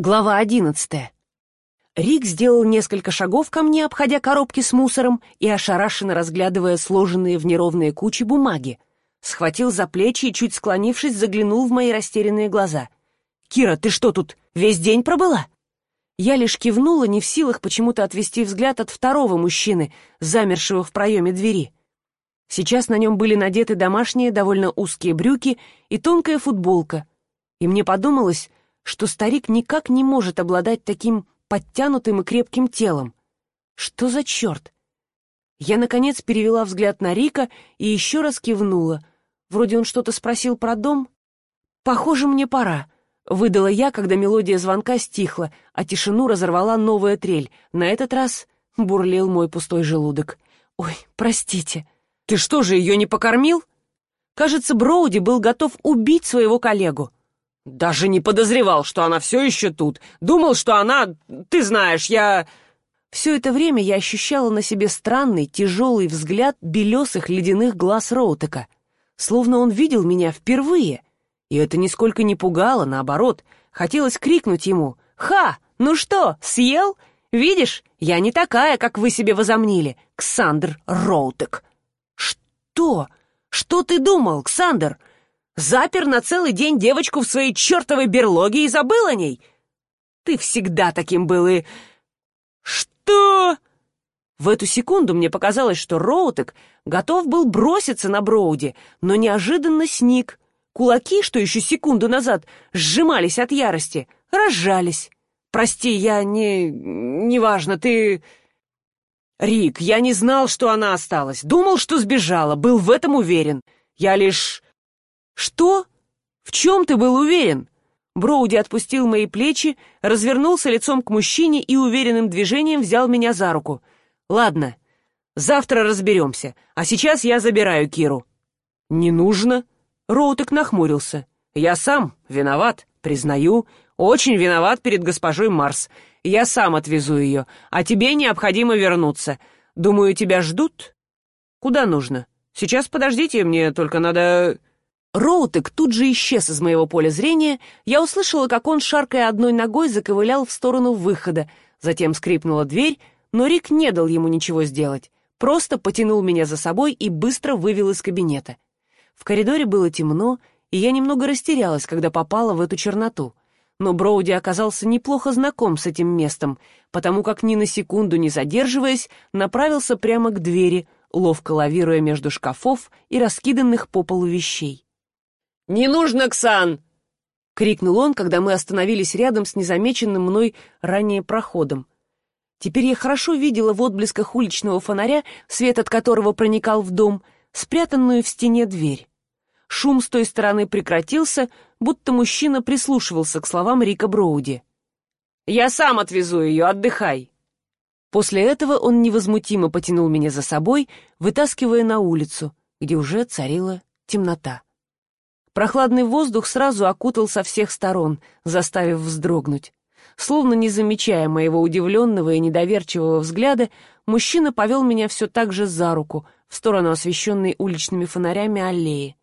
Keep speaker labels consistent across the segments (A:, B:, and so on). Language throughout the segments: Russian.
A: Глава одиннадцатая. Рик сделал несколько шагов ко мне, обходя коробки с мусором и ошарашенно разглядывая сложенные в неровные кучи бумаги. Схватил за плечи и, чуть склонившись, заглянул в мои растерянные глаза. «Кира, ты что тут, весь день пробыла?» Я лишь кивнула, не в силах почему-то отвести взгляд от второго мужчины, замершего в проеме двери. Сейчас на нем были надеты домашние, довольно узкие брюки и тонкая футболка. И мне подумалось, что старик никак не может обладать таким подтянутым и крепким телом. Что за черт? Я, наконец, перевела взгляд на Рика и еще раз кивнула. Вроде он что-то спросил про дом. «Похоже, мне пора», — выдала я, когда мелодия звонка стихла, а тишину разорвала новая трель. На этот раз бурлил мой пустой желудок. «Ой, простите». «Ты что же, ее не покормил?» Кажется, Броуди был готов убить своего коллегу. Даже не подозревал, что она все еще тут. Думал, что она... Ты знаешь, я... Все это время я ощущала на себе странный, тяжелый взгляд белесых ледяных глаз Роутека. Словно он видел меня впервые. И это нисколько не пугало, наоборот. Хотелось крикнуть ему «Ха! Ну что, съел? Видишь, я не такая, как вы себе возомнили, Ксандр Роутек». «Что? Что ты думал, Ксандр?» Запер на целый день девочку в своей чертовой берлоге и забыл о ней? Ты всегда таким был и... Что? В эту секунду мне показалось, что Роутек готов был броситься на Броуди, но неожиданно сник. Кулаки, что еще секунду назад сжимались от ярости, разжались. «Прости, я не... неважно, ты...» «Рик, я не знал, что она осталась. Думал, что сбежала, был в этом уверен. Я лишь «Что? В чем ты был уверен?» Броуди отпустил мои плечи, развернулся лицом к мужчине и уверенным движением взял меня за руку. «Ладно, завтра разберемся, а сейчас я забираю Киру». «Не нужно». Роутек нахмурился. «Я сам виноват, признаю, очень виноват перед госпожой Марс. Я сам отвезу ее, а тебе необходимо вернуться. Думаю, тебя ждут?» «Куда нужно? Сейчас подождите, мне только надо...» Роутек тут же исчез из моего поля зрения, я услышала, как он, шаркая одной ногой, заковылял в сторону выхода, затем скрипнула дверь, но Рик не дал ему ничего сделать, просто потянул меня за собой и быстро вывел из кабинета. В коридоре было темно, и я немного растерялась, когда попала в эту черноту. Но Броуди оказался неплохо знаком с этим местом, потому как ни на секунду не задерживаясь, направился прямо к двери, ловко лавируя между шкафов и раскиданных по полу вещей. «Не нужно, Ксан!» — крикнул он, когда мы остановились рядом с незамеченным мной ранее проходом. Теперь я хорошо видела в отблесках уличного фонаря, свет от которого проникал в дом, спрятанную в стене дверь. Шум с той стороны прекратился, будто мужчина прислушивался к словам Рика Броуди. «Я сам отвезу ее, отдыхай!» После этого он невозмутимо потянул меня за собой, вытаскивая на улицу, где уже царила темнота. Прохладный воздух сразу окутал со всех сторон, заставив вздрогнуть. Словно не замечая моего удивленного и недоверчивого взгляда, мужчина повел меня все так же за руку, в сторону освещенной уличными фонарями аллеи.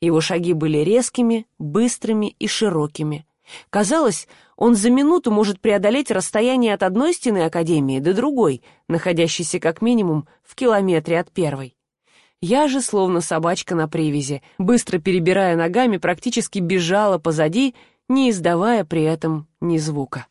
A: Его шаги были резкими, быстрыми и широкими. Казалось, он за минуту может преодолеть расстояние от одной стены Академии до другой, находящейся как минимум в километре от первой. Я же, словно собачка на привязи, быстро перебирая ногами, практически бежала позади, не издавая при этом ни звука.